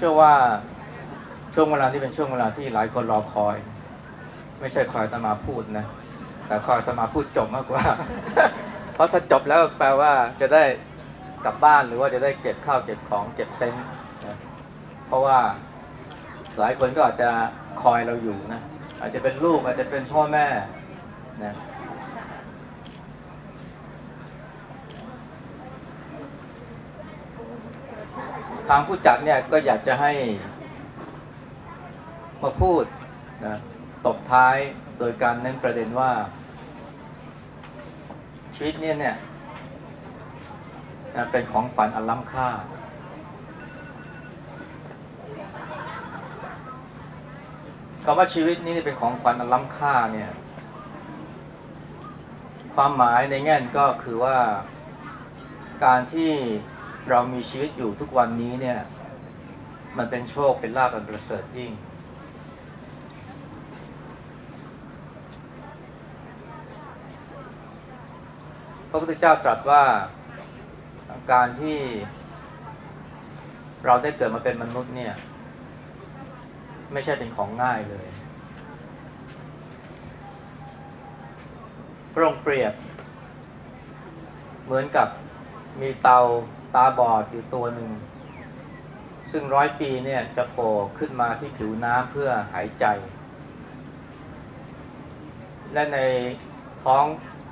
ชื่อว่าช่วงเวลาที่เป็นช่วงเวลาที่หลายคนรอคอย ไม่ใช่คอยตมาพูดนะ แต่คอยตมาพูดจบมากกว่า เพราะถ้าจบแล้วแปลว่าจะได้กลับบ้านหรือว่าจะได้เก็บข้าวเก็บของเก็บเต็นท์เพราะว่าหลายคนก็อาจจะคอยเราอยู่นะ อาจจะเป็นลูกอาจจะเป็นพ่อแม่นะ ทางผู้จัดเนี่ยก็อยากจะให้มาพูดนะตบท้ายโดยการเน้นประเด็นว่า ชีวิตเนี่ยเนี่ยเป็นของขวัญอันล้ำค่า คำว่าชีวิตนี้เป็นของขวัญอันล้ำค่าเนี่ย ความหมายในแง่นก็คือว่าการที่ เรามีชีวิตอยู่ทุกวันนี้เนี่ย มันเป็นโชคเป็นลาภอันประเสริฐยิ่ง พระพุทธเจ้าตรัสว่าการที่เราได้เกิดมาเป็นมนุษย์เนี่ย ไม่ใช่เป็นของง่ายเลย พระองค์เปรียบ เหมือนกับมีเตา ตาบอดอยู่ตัวหนึ่ง ซึ่งร้อยปีเนี่ยจะโผล่ขึ้นมาที่ผิวน้ำเพื่อหายใจ และในท้อง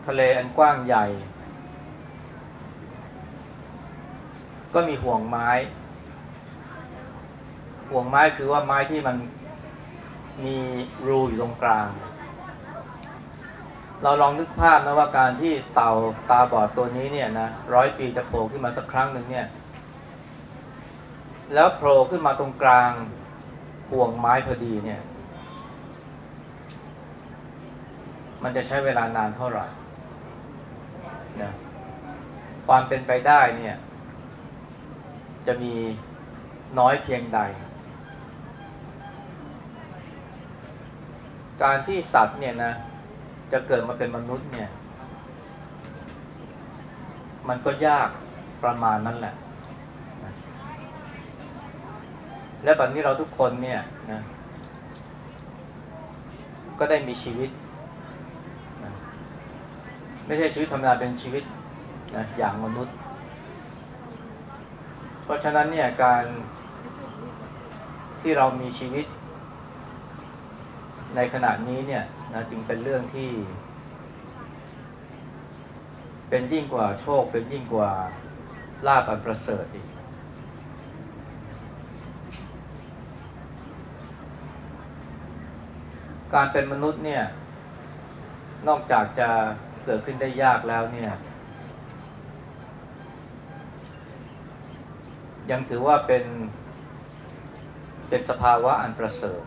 ทะเลอันกว้างใหญ่ ก็มีห่วงไม้ ห่วงไม้คือว่าไม้ที่มันมีรูอยู่ตรงกลาง เราลองนึกภาพนะว่าการที่เต่าตาบอดตัวนี้เนี่ยนะร้อยปีจะโผล่ขึ้นมาสักครั้งหนึ่งเนี่ย แล้วโผล่ขึ้นมาตรงกลางห่วงไม้พอดีเนี่ย มันจะใช้เวลานานเท่าไหร่นะความเป็นไปได้เนี่ย จะมีน้อยเพียงใด การที่สัตว์เนี่ยนะ จะเกิดมาเป็นมนุษย์เนี่ย มันก็ยากประมาณนั้นแหละ และแบบนี้เราทุกคนเนี่ยนะก็ได้มีชีวิตนะไม่ใช่ชีวิตธรรมดาเป็นชีวิตนะอย่างมนุษย์ เพราะฉะนั้นเนี่ยการที่เรามีชีวิต ในขณะนี้เนี่ยนะจึงเป็นเรื่องที่ เป็นยิ่งกว่าโชค เป็นยิ่งกว่าลาภอันประเสริฐอีกการเป็นมนุษย์เนี่ย นอกจากจะเกิดขึ้นได้ยากแล้วเนี่ย ยังถือว่าเป็น เป็นสภาวะอันประเสริฐ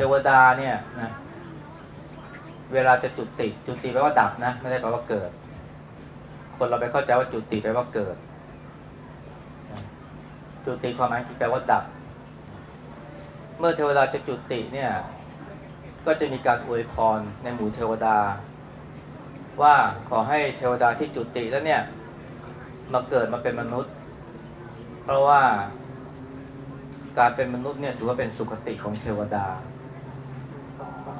เทวดาเนี่ยนะเวลาจะจุติจุติแปลว่าดับนะ ไม่ได้แปลว่าเกิด คนเราไปเข้าใจว่าจุติแปลว่าเกิด จุติความหมายแปลว่าดับ เมื่อเทวดาจะจุติเนี่ย ก็จะมีการอวยพรในหมู่เทวดา ว่าขอให้เทวดาที่จุติแล้วเนี่ยมาเกิดมาเป็นมนุษย์ เพราะว่าการเป็นมนุษย์เนี่ยถือว่าเป็นสุคติของเทวดา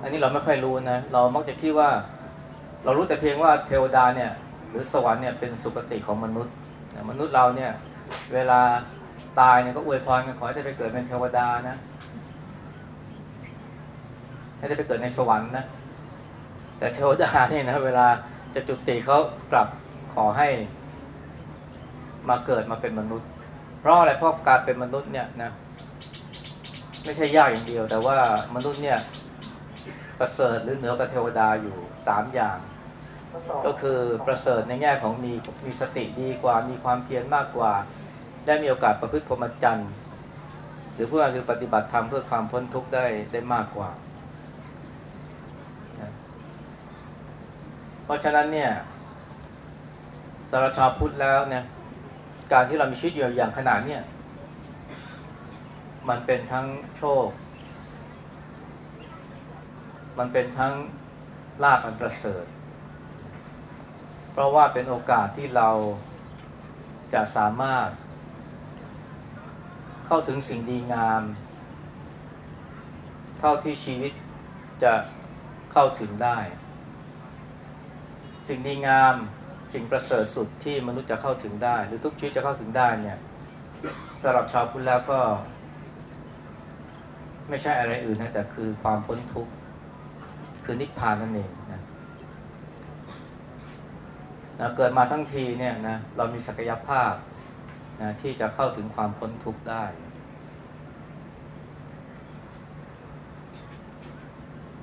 อันนี้เราไม่ค่อยรู้นะ เรามักจะคิดว่า เรารู้แต่เพียงว่าเทวดาเนี่ย หรือสวรรค์เนี่ยเป็นสุคติของมนุษย์ มนุษย์เราเนี่ย เวลาตายเนี่ยก็อวยพรกันขอให้ได้ไปเกิดเป็นเทวดานะ ให้ได้ไปเกิดในสวรรค์นะ แต่เทวดาเนี่ยนะ เวลาจะจุติเขากลับขอให้ มาเกิดมาเป็นมนุษย์ เพราะอะไรเพราะการเป็นมนุษย์เนี่ยนะ ไม่ใช่ยากอย่างเดียว แต่ว่ามนุษย์เนี่ย ประเสริฐหรือเหนือกว่าเทวดาอยู่สามอย่าง ก็คือประเสริฐในแง่ของมีมีสติดีกว่ามีความเพียรมากกว่า ได้มีโอกาสประพฤติพรหมจรรย์หรือเพื่อคือปฏิบัติธรรมเพื่อความพ้นทุกข์ได้ได้มากกว่า เพราะฉะนั้นเนี่ยสารชาวพุทธแล้วเนี่ยการที่เรามีชีวิตอยู่อย่างขนาดเนี่ยมันเป็นทั้งโชค มันเป็นทั้งลาภอันประเสริฐ เพราะว่าเป็นโอกาสที่เราจะสามารถ เข้าถึงสิ่งดีงาม เท่าที่ชีวิตจะเข้าถึงได้ สิ่งดีงามสิ่งประเสริฐสุดที่มนุษย์จะเข้าถึงได้ หรือทุกชีวิตจะเข้าถึงได้เนี่ยสำหรับชาวพุทธแล้วก็ ไม่ใช่อะไรอื่นนะแต่คือความพ้นทุกข์ คือนิพพานนั่นเองนะนะเกิดมาทั้งทีเนี่ยนะเรามีศักยภาพนะที่จะเข้าถึงความพ้นทุกข์ได้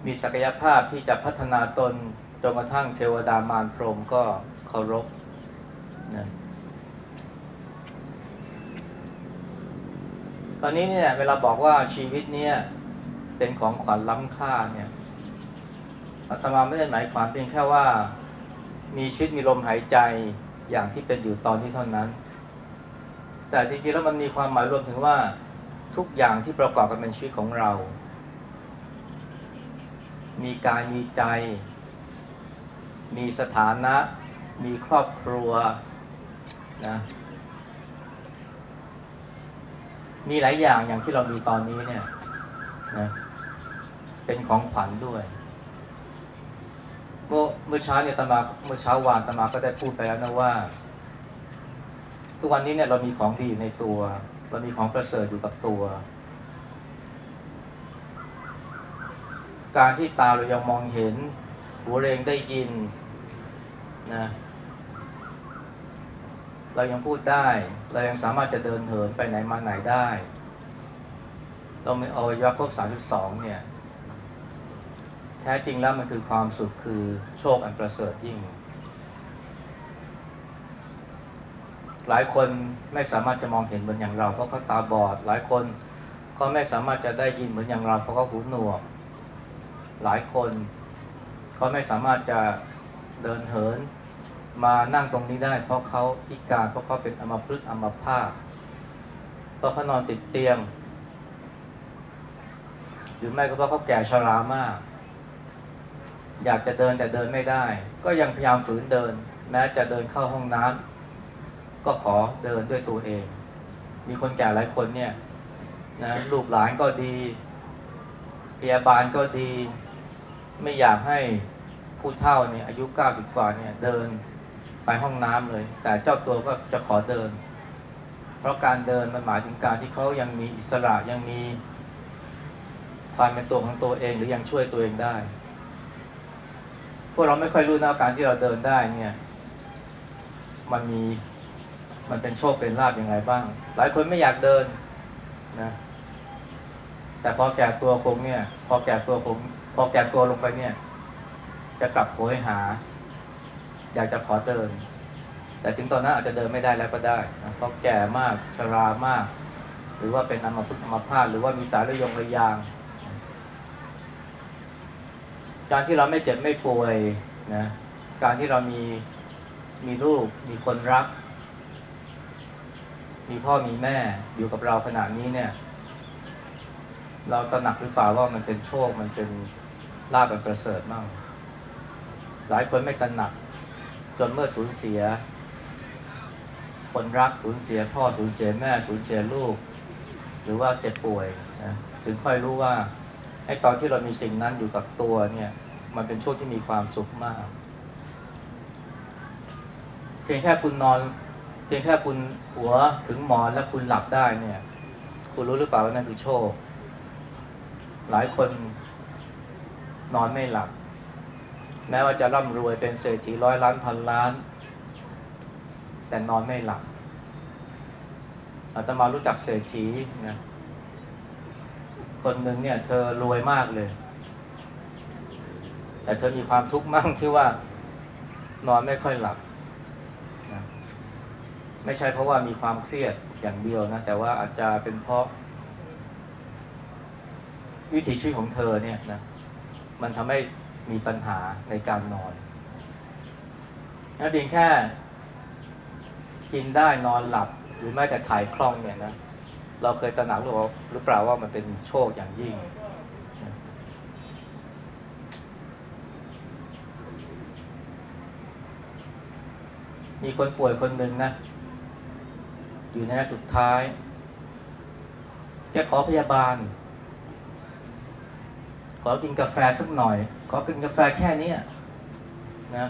มีศักยภาพที่จะพัฒนาตนจนกระทั่งเทวดามารพรหมก็เคารพนะตอนนี้เนี่ยเวลาบอกว่าชีวิตเนี่ยเป็นของขวัญล้ำค่าเนี่ย อาตมาไม่ได้หมายความเพียงแค่ว่ามีชีวิตมีลมหายใจอย่างที่เป็นอยู่ตอนที่เท่านั้น แต่จริงๆแล้วมันมีความหมายรวมถึงว่าทุกอย่างที่ประกอบกันเป็นชีวิตของเรา มีกายมีใจ มีสถานะ มีครอบครัวนะมีหลายอย่างอย่างที่เรามีตอนนี้เนี่ยนะเป็นของขวัญด้วย เมื่อเมื่อเช้าเนี่ยตมาเมื่อเช้าวานตมาก็ได้พูดไปแล้วนะว่า ทุกวันนี้เนี่ยเรามีของดีในตัว เรามีของประเสริฐอยู่กับตัว การที่ตาเรายังมองเห็น หูเรงได้ยินนะเรายังพูดได้ เรายังสามารถจะเดินเหินไปไหนมาไหนได้ เรามีอวัยวะครบ32เนี่ย ท้จริงแล้วมันคือความสุขคือโชคอันประเสริฐยิ่ง หลายคนไม่สามารถจะมองเห็นเหมือนอย่างเรา เพราะเขาตาบอด หลายคนก็ไม่สามารถจะได้ยินเหมือนอย่างเรา เพราะเขาหูหนวก หลายคนเขาไม่สามารถจะเดินเหินมานั่งตรงนี้ได้ เพราะเขาพิการเพราะเขาเป็นอัมพฤกษ์อัมพาตเพราะเขานอนติดเตียง หรือไม่ก็เพราะเขาแก่ชรามาก อยากจะเดินแต่เดินไม่ได้ ก็ยังพยายามฝืนเดิน แม้จะเดินเข้าห้องน้ำก็ขอเดินด้วยตัวเอง มีคนแก่หลายคนเนี่ยนะลูกหลานก็ดีพยาบาลก็ดี ไม่อยากให้ผู้เฒ่าเนี่ยอายุ 90 กว่าเนี่ยเดินไปห้องน้ำเลย แต่เจ้าตัวก็จะขอเดิน เพราะการเดินมันหมายถึงการที่เขายังมีอิสระยังมีความเป็นตัวของตัวเองหรือยังช่วยตัวเองได้ พวกเราไม่ค่อยรู้นะการที่เราเดินได้เนี่ย มันมีมันเป็นโชคเป็นลาบยังไงบ้าง หลายคนไม่อยากเดินนะ แต่พอแก่ตัวคงเนี่ย พอแก่ตัวคงพอแก่ตัวลงไปเนี่ย จะกลับโหยหา อยากจะขอเดิน แต่ถึงตอนนั้นอาจจะเดินไม่ได้แล้วก็ได้นะเพราะแก่มากชรามาก หรือว่าเป็นอัมพฤกษ์อัมพาตหรือว่ามีสายระยงระยาง การที่เราไม่เจ็บไม่ป่วยนะการที่เรามีมีลูก มีคนรัก มีพ่อมีแม่อยู่กับเราขนาดนี้เนี่ย เราตระหนักหรือเปล่าว่ามันเป็นโชคมันเป็นลาบเป็นประเสริฐมากหลายคนไม่ตระหนัก จนเมื่อสูญเสีย คนรักสูญเสีย พ่อสูญเสียแม่สูญเสียลูก หรือว่าเจ็บป่วยนะถึงค่อยรู้ว่า ไอ้ตอนที่เรามีสิ่งนั้นอยู่กับตัวเนี่ย มันเป็นช่วงที่มีความสุขมาก เพียงแค่คุณนอน เพียงแค่คุณหัวถึงหมอนแล้วคุณหลับได้เนี่ย คุณรู้หรือเปล่าว่านั่นคือโชค หลายคนนอนไม่หลับ แม้ว่าจะร่ำรวยเป็นเศรษฐีร้อยล้านพันล้าน แต่นอนไม่หลับอาตมารู้จักเศรษฐีนะ คนหนึ่งเนี่ย เธอรวยมากเลย แต่เธอมีความทุกข์มากที่ว่านอนไม่ค่อยหลับนะไม่ใช่เพราะว่ามีความเครียดอย่างเดียวนะ แต่ว่าอาจจะเป็นเพราะ วิถีชีวิตของเธอเนี่ยนะมันทำให้มีปัญหาในการนอนนะเพียงแค่กินได้นอนหลับหรือแม้แต่ถ่ายคล่องเนี่ยนะ เราเคยตระหนักหรือเปล่าหรือเปล่าว่ามันเป็นโชคอย่างยิ่ง มีคนป่วยคนหนึ่งนะ อยู่ในระสุดท้าย แกขอพยาบาล ขอกินกาแฟสักหน่อย ขอกินกาแฟแค่นี้นะ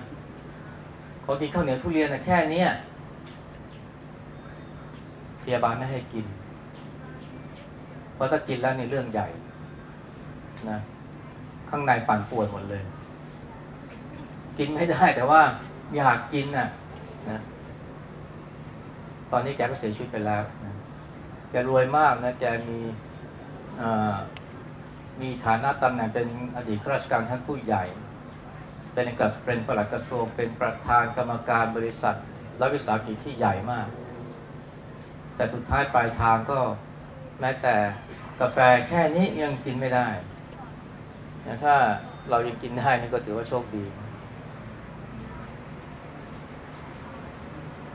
ขอกินข้าวเหนียวทุเรียนนะแค่นี้พยาบาลไม่ให้กิน เพราะถ้ากินแล้วในเรื่องใหญ่นะข้างในปั่นป่วยหมดเลย กินไม่ได้แต่ว่าอยากกินน่ะนะตอนนี้แกก็เสียชีวิตไปแล้วนะแกรวยมากนะแกมีมีฐานะตำแหน่งเป็นอดีตข้าราชการท่านผู้ใหญ่ เป็นกัสเป็นประหลัดกระทรวงเป็นประธานกรรมการบริษัทรัฐวิสาหกิจที่ใหญ่มาก แต่สุดท้ายปลายทางก็ แม้แต่กาแฟแค่นี้ยังกินไม่ได้นะถ้าเรายังกินได้นี่ก็ถือว่าโชคดี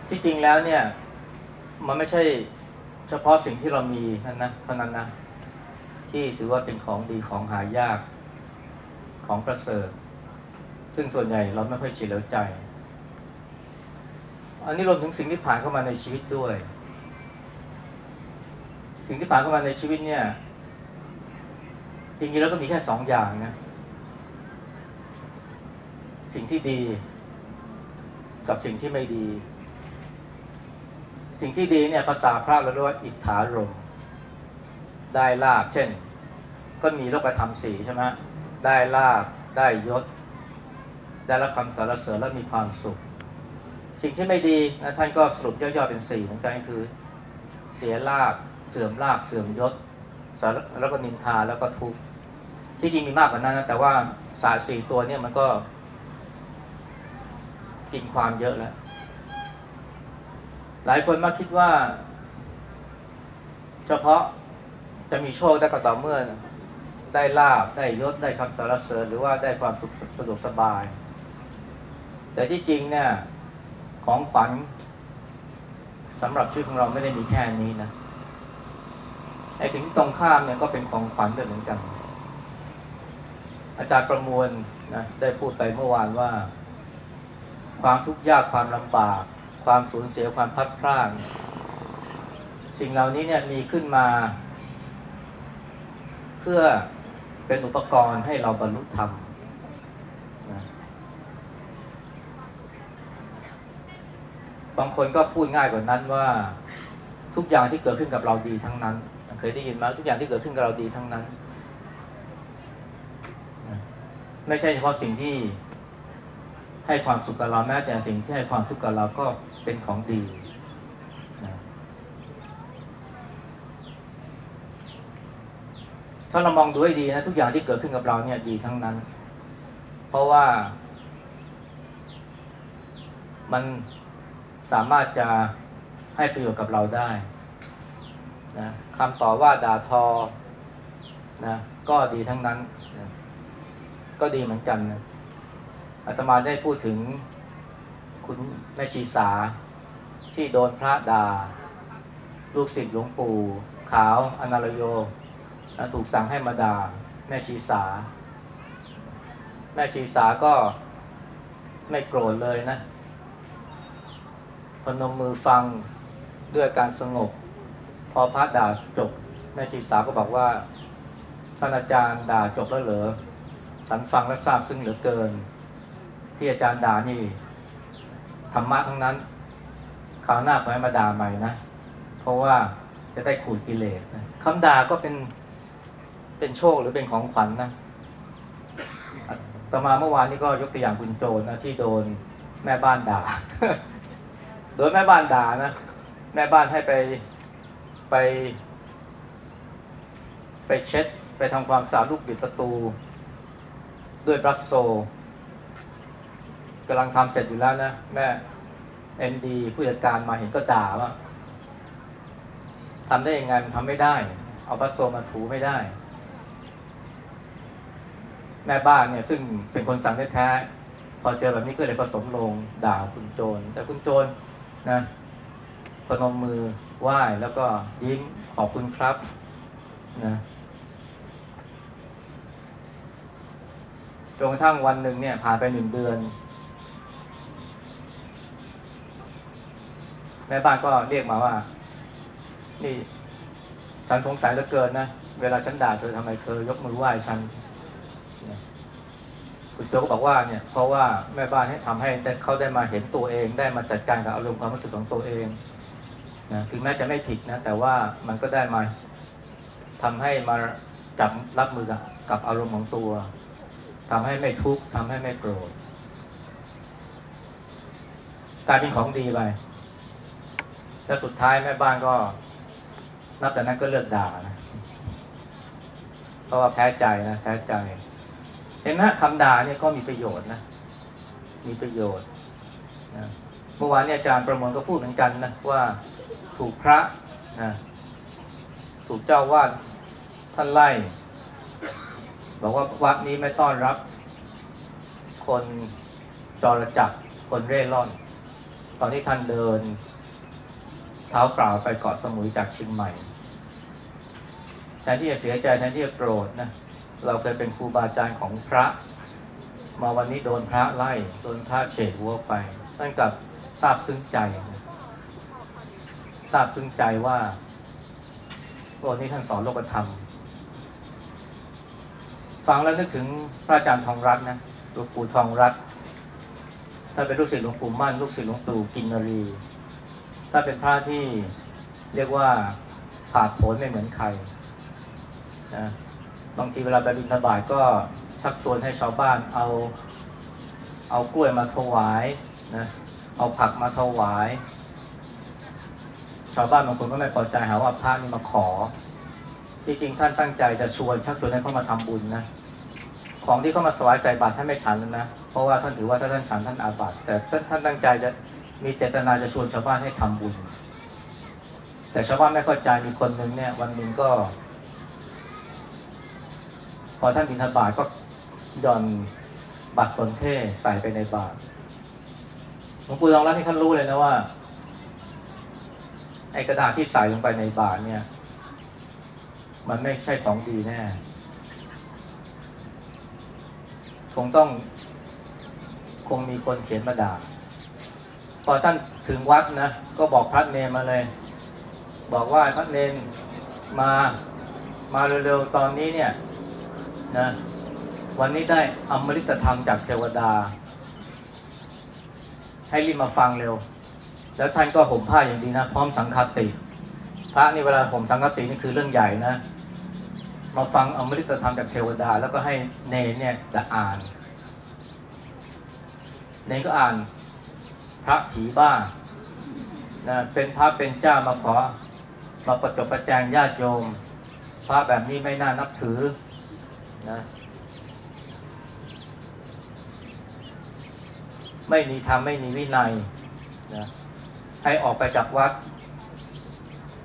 ที่จริงแล้วเนี่ย มันไม่ใช่เฉพาะสิ่งที่เรามีนั่นนะเท่านั้นนะ ที่ถือว่าเป็นของดีของหายากของประเสริฐ ซึ่งส่วนใหญ่เราไม่ค่อยเฉลียวใจ อันนี้รวมถึงสิ่งที่ผ่านเข้ามาในชีวิตด้วย สิ่งที่ผ่านเข้ามาในชีวิตเนี่ยจริงๆแล้วก็มีแค่สองอย่างนะสิ่งที่ดี กับสิ่งที่ไม่ดี สิ่งที่ดีเนี่ยภาษาพระเราเรียกว่าอิทธารมได้ลาบเช่น ก็มีโลกธรรมสี่ใช่ไหมได้ลาบได้ยศ ได้รับคำสรรเสริญและมีความสุข สิ่งที่ไม่ดีนะท่านก็สรุปย่อๆเป็นสี่เหมือนกันคือ เสียลาบ เสื่อมลาบเสื่อมยศแล้วก็นินทาแล้วก็ทุกข์ที่จริงมีมากกว่านั้นนะแต่ว่าสารสี่ตัวเนี่ยมันก็ กินความเยอะแล้ว หลายคนมาคิดว่า เฉพาะจะมีโชคได้ก็ต่อเมื่อ ได้ลาบได้ยศได้คำสรรเสริญหรือว่าได้ความสุขสะดวกสบาย แต่ที่จริงเนี่ย ของขวัญสำหรับชีวิตของเราไม่ได้มีแค่นี้นะ ไอ้สิ่งตรงข้ามเนี่ยก็เป็นของขวัญด้วยเหมือนกัน อาจารย์ประมวลนะได้พูดไปเมื่อวานว่า ความทุกข์ยากความลำบาก ความสูญเสียความพัดพลาดสิ่งเหล่านี้เนี่ยมีขึ้นมา เพื่อเป็นอุปกรณ์ให้เราบรรลุธรรมนะบางคนก็พูดง่ายกว่านั้นว่า ทุกอย่างที่เกิดขึ้นกับเราดีทั้งนั้น เคยได้ยินไหมทุกอย่างที่เกิดขึ้นกับเราดีทั้งนั้น ไม่ใช่เฉพาะสิ่งที่ให้ความสุขกับเราแม้แต่สิ่งที่ให้ความทุกข์กับเราก็เป็นของดีถ้าเรามองดูให้ดีนะทุกอย่างที่เกิดขึ้นกับเราเนี่ยดีทั้งนั้น เพราะว่ามันสามารถจะ ให้ประโยชน์กับเราได้นะคำต่อว่าด่าทอนะก็ดีทั้งนั้นนะก็ดีเหมือนกันนะอาตมาได้พูดถึงคุณแม่ชีสาที่โดนพระดา่า ลูกศิษย์หลวงปู่ขาวอนาลโยถูกสั่งให้มาดา่าแม่ชีสา แม่ชีสาก็ไม่โกรธเลยนะพนมมือฟัง ด้วยการสงบ พอพระด่าจบแม่ชีสาวก็บอกว่าท่านอาจารย์ด่าจบแล้วเหรอฉันฟังและทราบซึ่งเหลือเกิน ที่อาจารย์ด่านี่ธรรมะทั้งนั้นคราวหน้าขอให้มาด่าใหม่นะเพราะว่าจะได้ขูดกิเลสนะคำด่าก็เป็นเป็นโชคหรือเป็นของขวัญนนะต่อมาเมื่อวานนี้ก็ยกตัวอย่างคุณโจนะที่โดนแม่บ้านด่า โดยแม่บ้านด่านะ แม่บ้านให้ไปไป ไปเช็ด ไปทำความสะอาดลูกบิดประตู ด้วยบรัสโซกำลังทำเสร็จอยู่แล้วนะ แม่เอ็นดีผู้จัดการมาเห็นก็ด่าว่าทำได้ยังไงมันทำไม่ได้ เอาบรัสโซมาถูไม่ได้ แม่บ้านเนี่ย ซึ่งเป็นคนสั่งแท้ๆพอเจอแบบนี้ก็เลยผสมลงด่าคุณโจรแต่คุณโจรนะ พนมมือไหว้แล้วก็ยิ้มขอบคุณครับนะจนกระทั่งวันหนึ่งเนี่ยผ่านไปหนึ่งเดือน แม่บ้านก็เรียกมาว่า นี่ ฉันสงสัยเหลือเกินนะ เวลาฉันด่าเธอทำไมเธอยกมือไหว้ฉันคุณโจก็บอกว่าเนี่ยเพราะว่าแม่บ้านให้ทำให้เขาได้มาเห็นตัวเอง ได้มาจัดการกับอารมณ์ความรู้สึกของตัวเอง นะถึงแม้จะไม่ผิดนะ แต่ว่ามันก็ได้มาทำให้มาจับรับมือกับกับอารมณ์ของตัวทำให้ไม่ทุกข์ทำให้ไม่โกรธกลายเป็นของดีไปแล้วสุดท้ายแม่บ้านก็ นับแต่นั้นก็เลิกด่านะเพราะว่าแพ้ใจนะแพ้ใจ เห็นไหมคำด่าเนี่ยก็มีประโยชน์นะ มีประโยชน์นะเมื่อวานเนี่ยอาจารย์ประมวลก็พูดเหมือนกันนะว่า ถูกพระนะถูกเจ้าวาดท่านไล่ บอกว่าวัดนี้ไม่ต้อนรับ คนจรจัดคนเร่ร่อน ตอนที่ท่านเดิน เท้าเปล่าไปเกาะสมุยจากเชียงใหม่แทนที่จะเสียใจแทนที่จะโกรธนะเราเคยเป็นครูบาอาจารย์ของพระ มาวันนี้โดนพระไล่ โดนพระเฉดหัวไปนั่นกับทราบซึ้งใจ ทราบซึ้งใจว่าวันนี้ท่านสอนโลกธรรม ฟังแล้วนึกถึงพระอาจารย์ทองรัตน์นะหลวงปู่ทองรัตน์ท่านเป็นลูกศิษย์หลวงปู่มั่น ลูกศิษย์หลวงปู่กินนรีถ้าเป็นพระที่เรียกว่าผ่าผนไม่เหมือนใครนะบางทีเวลาไปบิณฑบาตก็ชักชวนให้ชาวบ้านเอาเอากล้วยมาถวายนะเอาผักมาถวาย ชาวบ้านบางคนก็ไม่พอใจหาว่าพระนี่มาขอ ที่จริงท่านตั้งใจจะชวนชักชวนให้เขามาทำบุญนะของที่เขามาสวายใส่บาตรท่านไม่ฉันแล้วนะเพราะว่าท่านถือว่าถ้าท่านฉันท่านอาบัติแต่ท่านตั้งใจจะมีเจตนาจะชวนชาวบ้านให้ทำบุญ แต่ชาวบ้านไม่เข้าใจมีคนหนึ่งเนี่ย วันหนึ่งก็ พอท่านบิณฑบาตก็หย่อนบัตรสนเทใส่ไปในบาตรหลวงปู่ทองรัตน์นี่ท่านรู้เลยนะว่า ไอ้กระดาษที่ใส่ลงไปในบาตรเนี่ย มันไม่ใช่ของดีแน่คงต้อง คงมีคนเขียนมาด่าพอท่านถึงวัดนะ ก็บอกพระเนรมาเลย บอกว่าพระเนรมามาเร็วๆตอนนี้เนี่ยนะวันนี้ได้อมฤตธรรมจากเทวดา ให้รีบมาฟังเร็ว แล้วท่านก็ห่มผ้าอย่างดีนะ พร้อมสังฆติ พระนี่เวลาห่มสังฆตินี่คือเรื่องใหญ่นะ มาฟังอมฤตธรรมจากเทวดา แล้วก็ให้เนเนี่ยจะอ่าน เนก็อ่านพระผีบ้านะเป็นพระเป็นเจ้ามาขอมาประจบประแจงญาติโยม พระแบบนี้ไม่น่านับถือนะไม่มีธรรมไม่มีวินัยนะ ให้ออกไปจากวัด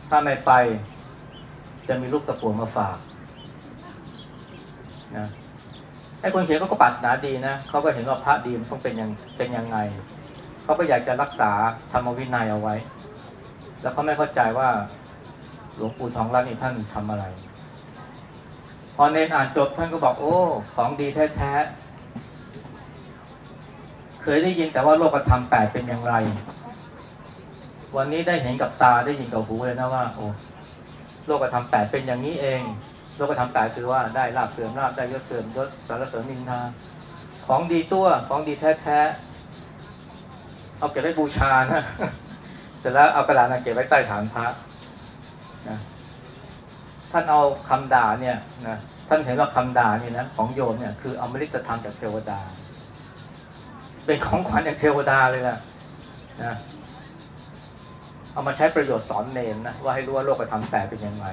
ถ้าไม่ไป จะมีลูกตะปูมาฝากนะไอ้คนเขียนเขาก็ปรารถนาดีนะเขาก็เห็นว่าพระดีมันต้องเป็นยังเป็นยังไงเขาก็อยากจะรักษาธรรมวินัยเอาไว้ แล้วเขาไม่เข้าใจว่า หลวงปู่ทองรัตน์นี่ท่านทำอะไร พอเนนอ่านจบท่านก็บอกโอ้ ของดีแท้ๆเคยได้ยินแต่ว่าโลกธรรมแปดเป็นอย่างไร วันนี้ได้เห็นกับตาได้ยินกับหูเลยนะว่า โอ้โลกธรรมแปดเป็นอย่างนี้เอง โลกธรรมแปดคือว่าได้ลาบเสื่อมลาบได้ยศเสื่อมยศสารเสริญนินทาของดีตัวของดีแท้ๆเอาเก็บไว้บูชานะเสร็จแล้วเอากระดาษมาเก็บไว้ใต้ฐานพระนะท่านเอาคำด่าเนี่ยนะท่านเห็นว่าคำด่าเนี่ยนะของโยมเนี่ยคืออมฤตธรรมจากเทวดา เป็นของขวัญจากเทวดาเลยนะนะ เอามาใช้ประโยชน์สอนเนนนะว่าให้รู้ว่าโลกธรรมแปดเป็นยังไง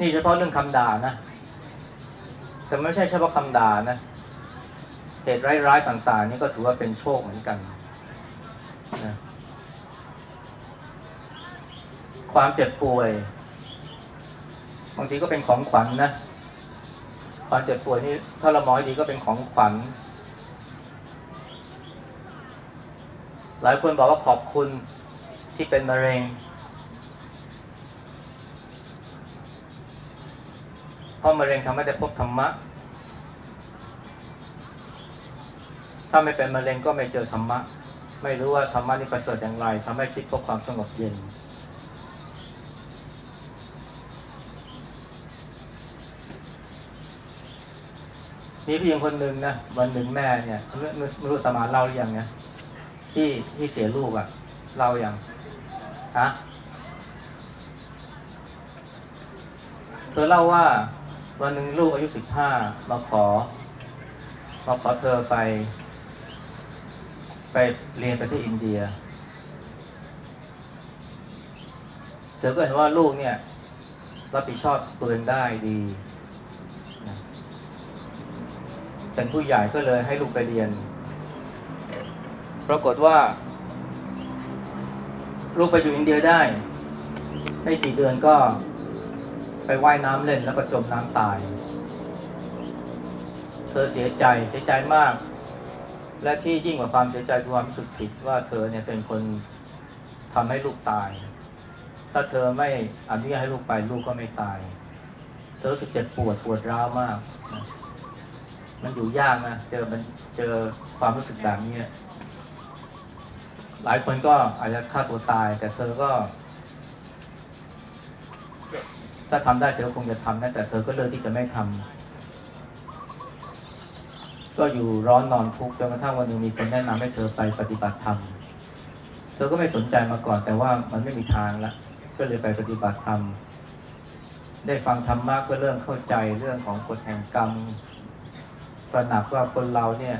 นี่เฉพาะเรื่องคำด่านะแต่ไม่ใช่เฉพาะคำด่านะเหตุร้ายๆต่าง ๆ นี่ก็ถือว่าเป็นโชคเหมือนกันนะความเจ็บป่วย บางทีก็เป็นของขวัญนะความเจ็บป่วยนี่ถ้าเรามองดีก็เป็นของขวัญ หลายคนบอกว่าขอบคุณที่เป็นมะเร็ง เพราะมะเร็งทำให้ได้พบธรรมะ ถ้าไม่เป็นมะเร็งก็ไม่เจอธรรมะ ไม่รู้ว่าธรรมะนี่ประเสริฐอย่างไรทำให้คิดพบความสงบเย็น มีพี่หงคนหนึ่งนะวันหนึ่งแม่เนี่ยไม่รู้ตมาเล่าหรือยังเนี่ย ที่ที่เสียลูกอะเล่ายังฮะเธอเล่าว่าวันหนึ่งลูกอายุสิบห้ามาขอมาขอเธอไป ไปเรียนไประเทศอินเดีย เธอก็เห็นว่าลูกเนี่ยรับผิดชอบตัวเองได้ดีนะเป็นผู้ใหญ่ก็เลยให้ลูกไปเรียน ปรากฏว่า ลูกไปอยู่อินเดียได้ ไม่กี่เดือนก็ไปว่ายน้ำเล่นแล้วก็จมน้ำตาย เธอเสียใจเสียใจมาก และที่ยิ่งกว่าความเสียใจคือความรู้สึกผิดว่าเธอเนี่ยเป็นคนทำให้ลูกตาย ถ้าเธอไม่อนุญาตให้ลูกไปลูกก็ไม่ตาย เธอรู้สึกเจ็บปวดปวดร้าวมาก มันอยู่ยากนะ เจอมันเจอความรู้สึกแบบนี้ หลายคนก็อาจจะฆ่าตัวตาย แต่เธอก็ ถ้าทำได้เธอคงจะทำนะแต่เธอก็เลือกที่จะไม่ทำก็อยู่ร้อนนอนทุกข์จนกระทั่งวันหนึ่งมีคนแนะนำให้เธอไปปฏิบัติธรรมเธอก็ไม่สนใจมาก่อน แต่ว่ามันไม่มีทางละก็เลยไปปฏิบัติธรรมได้ฟังธรรมะก็เริ่มเข้าใจเรื่องของกฎแห่งกรรมตระหนักว่าคนเราเนี่ย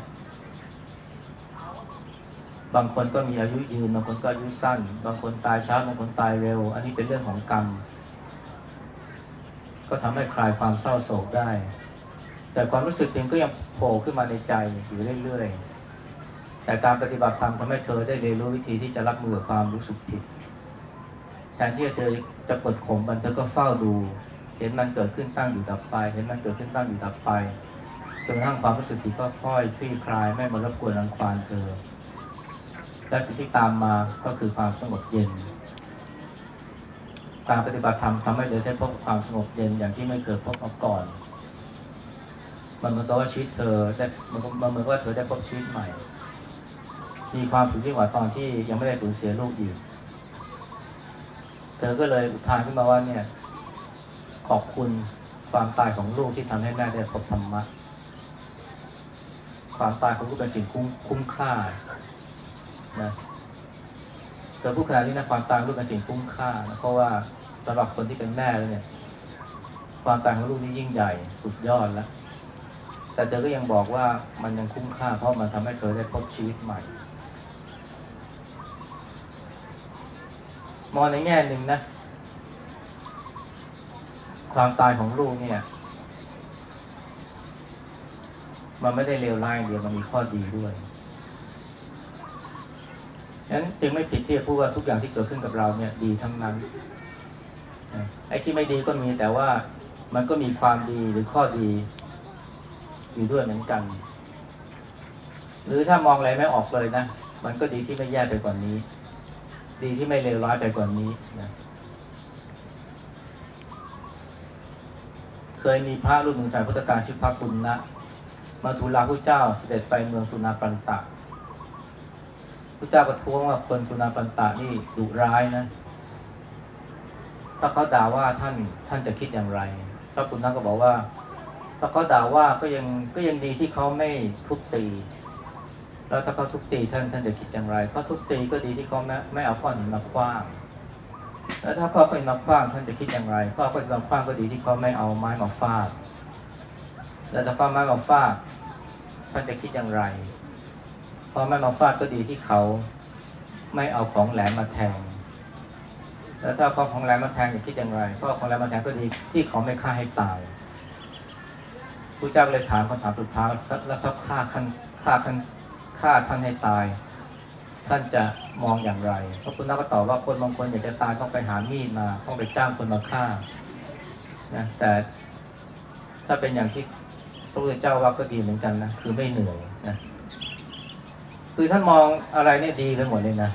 บางคนก็มีอายุยืนบางคนก็อายุสั้น บางคนตายช้าบางคนตายเร็ว อันนี้เป็นเรื่องของกรรม ก็ทำให้คลายความเศร้าโศกได้ แต่ความรู้สึกเองก็ยังโผล่ขึ้นมาในใจอยู่เรื่อยๆแต่การปฏิบัติธรรมทำให้เธอได้เรียนรู้วิธีที่จะรับมือกับความรู้สึกผิดแทนที่เธอจะกดข่มมันเธอก็เฝ้าดู เห็นมันเกิดขึ้นตั้งอยู่ดับไป เห็นมันเกิดขึ้นตั้งอยู่ดับไปจนกระทั่งความรู้สึกผิดก็ค่อยคลี่คลายไม่มารบกวนรังควานเธอ และสิ่งที่ตามมาก็คือความสงบเย็น การปฏิบัติธรรมทำให้เธอได้พบความสงบเย็นอย่างที่ไม่เคยพบมาก่อน มันเหมือนกับว่าชีวิตเธอได้มันเหมือนกับว่าเธอได้พบชีวิตใหม่ มีความสุขยิ่งกว่าตอนที่ยังไม่ได้สูญเสียลูกอีกเธอก็เลยอุทานขึ้นมาว่าเนี่ยขอบคุณความตายของลูกที่ทำให้แม่ได้พบธรรมะ ความตายของลูกเป็นสิ่งคุ้มคุ้มค่า นะเธอพูดขนาดนี้นะความตายของลูกเป็นสิ่งคุ้มค่านะเพราะว่าสำหรับคนที่เป็นแม่แล้วเนี่ย ความตายของลูกนี่ยิ่งใหญ่สุดยอดแล้ว แต่เธอก็ยังบอกว่ามันยังคุ้มค่า เพราะมันทำให้เธอได้พบชีวิตใหม่ มองในแง่หนึ่งนะ ความตายของลูกเนี่ย มันไม่ได้เลวร้ายเดียวมันมีข้อดีด้วย นั้นจึงไม่ผิดที่จะพูดว่าทุกอย่างที่เกิดขึ้นกับเราเนี่ยดีทั้งนั้นไอ้ที่ไม่ดีก็มีแต่ว่ามันก็มีความดีหรือข้อดีอยู่ด้วยเหมือนกัน หรือถ้ามองอะไรไม่ออกเลยนะ มันก็ดีที่ไม่แย่ไปกว่านี้ ดีที่ไม่เลวร้ายไปกว่านี้นะเคยมีพระรูปหนึ่งสายพุทธการชื่อพระปุณณะมาทูลลาพระเจ้าเสด็จไปเมืองสุนาปันตะ ระเจ้าก็ท้วงว่าคนสุนาปันตะนี่ดุร้ายนะ ถ้าเขาด่าว่าท่านท่านจะคิดอย่างไร พระปุณณะก็บอกว่า ถ้าเขาด่าว่าก็ยังก็ยังดีที่เขาไม่ทุบตีแล้วถ้าเขาทุบตีท่านท่านจะคิดอย่างไรเพราทุบตีก็ดีที่เขาไม่ไม่เอาก้อนหินมาคว้างแล้วถ้าพ่อก็มาคว้างท่านจะคิดอย่างไรพ่อก็มาคว้างก็ดีที่เขาไม่เอาไม้มาฟาดแล้วถ้าพ่อไม้มาฟาดท่านจะคิดอย่างไร พ่อไม้มาฟาดก็ดีที่เขาไม่เอาของแหลมมาแทง แล้วถ้าเขาของแหลมมาแทงจะคิดอย่างไรพ่อของแหลมมาแทงก็ดีที่เขาไม่ฆ่าให้ตายพระเจ้าเลยถามคำถามสุดท้ายแล้วเขาฆ่าท่านฆ่าท่านฆ่าท่านให้ตาย ท่านจะมองอย่างไรพระพุทธเจ้าก็ตอบว่าคนบางคนอยากจะตายต้องไปหามีดมา ต้องไปจ้างคนมาฆ่านะแต่ถ้าเป็นอย่างที่พระพุทธเจ้าว่าก็ดีเหมือนกันนะคือไม่เหนื่อย คือท่านมองอะไรเนี่ยดีไปหมดเลยนะ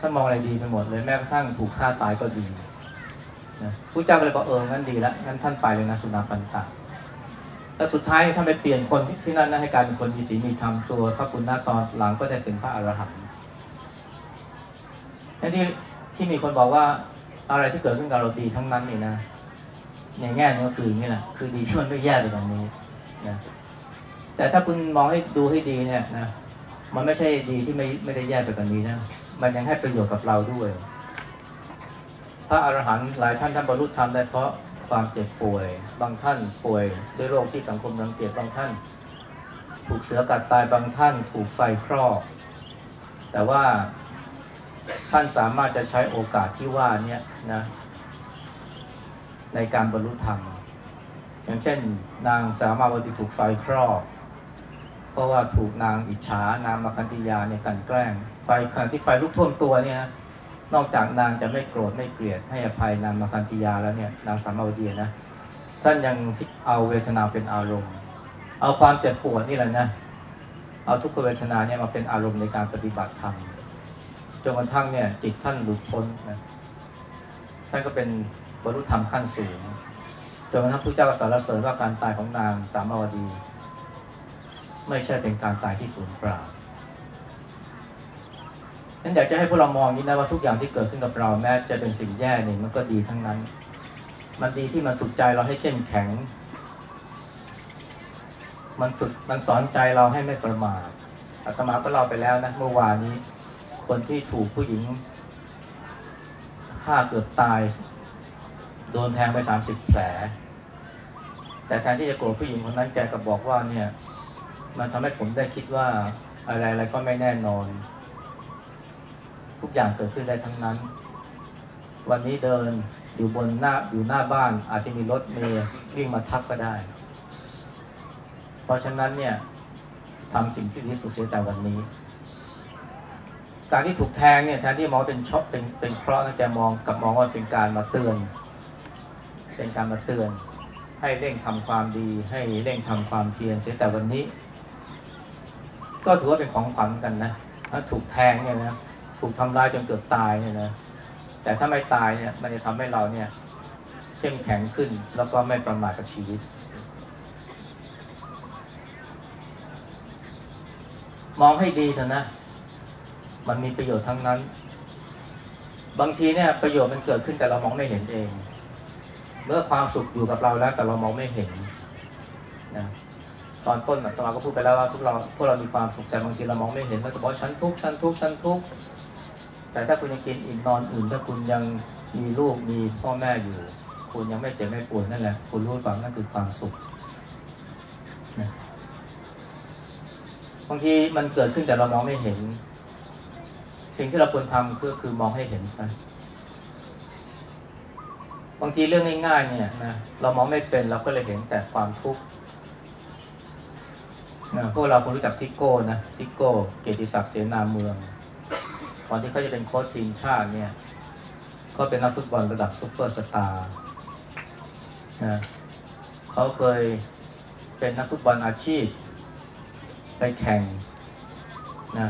ท่านมองอะไรดีไปหมดเลยแม้กระทั่งถูกฆ่าตายก็ดีนะพระเจ้าก็เลยบอกเอองั้นดีแล้วงั้นท่านไปเลยนะสุนาปันตะแล้วสุดท้ายท่านไปเปลี่ยนคนที่ที่นั่นนะให้กลายเป็นคนมีศีลมีธรรมตัวพระปุณณะตอนหลังก็ได้เป็นพระอรหันต์นั่นที่ที่มีคนบอกว่าอะไรที่เกิดขึ้นกับเราดีทั้งนั้นนี่นะในแง่นึงก็คืออย่างนี้แหละคือดีที่มันไม่แย่ไปกว่านี้นะ แต่ถ้าคุณมองให้ดูให้ดีเนี่ยนะ มันไม่ใช่ดีที่ไม่ไม่ได้แย่ไปกว่านี้นะ มันยังให้ประโยชน์กับเราด้วย พระอรหันต์หลายท่านท่านบรรลุธรรมได้เพราะความเจ็บป่วย บางท่านป่วย ด้วยโรคที่สังคมรังเกียจบางท่าน ถูกเสือกัดตายบางท่าน ถูกไฟคลอก แต่ว่าท่านสามารถจะใช้โอกาสที่ว่านี้นะในการบรรลุธรรม อย่างเช่น นางสามาวดีถูกไฟคลอก ราะว่าถูกนางอิจฉานางมาคันธิยาเนี่ยกันแกล้ง ไฟขณะที่ไฟลุกท่วมตัวเนี่ยนอกจากนางจะไม่โกรธไม่เกลียดให้อภัยนางมาคันธิยาแล้วเนี่ยนางสามาวดีนะท่านยังเอาเวทนาเป็นอารมณ์ เอาความเจ็บปวดนี่แหละนะเอาทุกขเวทนาเนี่ยมาเป็นอารมณ์ในการปฏิบัติธรรมจนกระทั่งเนี่ย จิตท่านหลุดพ้นนะท่านก็เป็นบรรลุธรรมขั้นสูงจนกระทั่งพระเจ้าสารเสริญว่าการตายของนางสามาวดี ไม่ใช่เป็นการตายที่สูญเปล่านั้นอยากจะให้พวกเรามองนี้นะว่าทุกอย่างที่เกิดขึ้นกับเราแม้จะเป็นสิ่งแย่นี่มันก็ดีทั้งนั้น มันดีที่มันฝึกใจเราให้เข้มแข็ง มันฝึกมันสอนใจเราให้ไม่ประมาทอาตมาก็เล่าไปแล้วนะเมื่อวานนี้ คนที่ถูกผู้หญิงฆ่าเกือบตาย โดนแทงไปสามสิบแผล แต่แทนที่จะโกรธผู้หญิงคนนั้นแกก็บอกว่าเนี่ย มันทำให้ผมได้คิดว่าอะไรอะไรก็ไม่แน่นอน ทุกอย่างเกิดขึ้นได้ทั้งนั้น วันนี้เดินอยู่บนหน้าอยู่หน้าบ้าน อาจจะมีรถเมย์วิ่งมาทับก็ได้ เพราะฉะนั้นเนี่ยทำสิ่งที่ดีสุดเสียแต่วันนี้ การที่ถูกแทงเนี่ยแทนที่มองเป็นโชคเป็นเป็นเคราะห์นะแกมองกับมองว่าเป็นการมาเตือน เป็นการมาเตือน ให้เร่งทำความดี ให้เร่งทำความเพียรเสียแต่วันนี้ ก็ถือว่าเป็นของขวัญกันนะถ้าถูกแทงเนี่ยนะถูกทำร้ายจนเกือบตายเนี่ยนะแต่ถ้าไม่ตายเนี่ยมันจะทำให้เราเนี่ยเข้มแข็งขึ้นแล้วก็ไม่ประมาทกับชีวิต มองให้ดีเถอะนะ มันมีประโยชน์ทั้งนั้น บางทีเนี่ยประโยชน์มันเกิดขึ้นแต่เรามองไม่เห็นเอง เมื่อความสุขอยู่กับเราแล้วแต่เรามองไม่เห็นนะ ตอนต้นตมาก็พูดไปแล้วว่าพวกเราพวกเรามีความสุขแต่บางทีเรามองไม่เห็นเราจะบอกฉันทุกข์ฉันทุกข์ฉันทุกข์แต่ถ้าคุณยังกินอิ่มนอนอื่นถ้าคุณยังมีลูกมีพ่อแม่อยู่ คุณยังไม่เจ็บไม่ปวดนั่นแหละคุณรู้ป่านั่นคือความสุขนะบางทีมันเกิดขึ้นแต่เรามองไม่เห็น สิ่งที่เราควรทำก็คือมองให้เห็นซะบางทีเรื่องง่ายๆเนี่ยนะเรามองไม่เป็นเราก็เลยเห็นแต่ความทุกข์ พวกเราคงรู้จักซิโก้นะซิโก้เกียรติศักดิ์เสนาเมืองก่อนที่เขาจะเป็นโค้ชทีมชาติเนี่ยเขาเป็นนักฟุตบอลระดับซุปเปอร์สตาร์นะเขาเคยเป็นนักฟุตบอลอาชีพ ไปแข่งนะ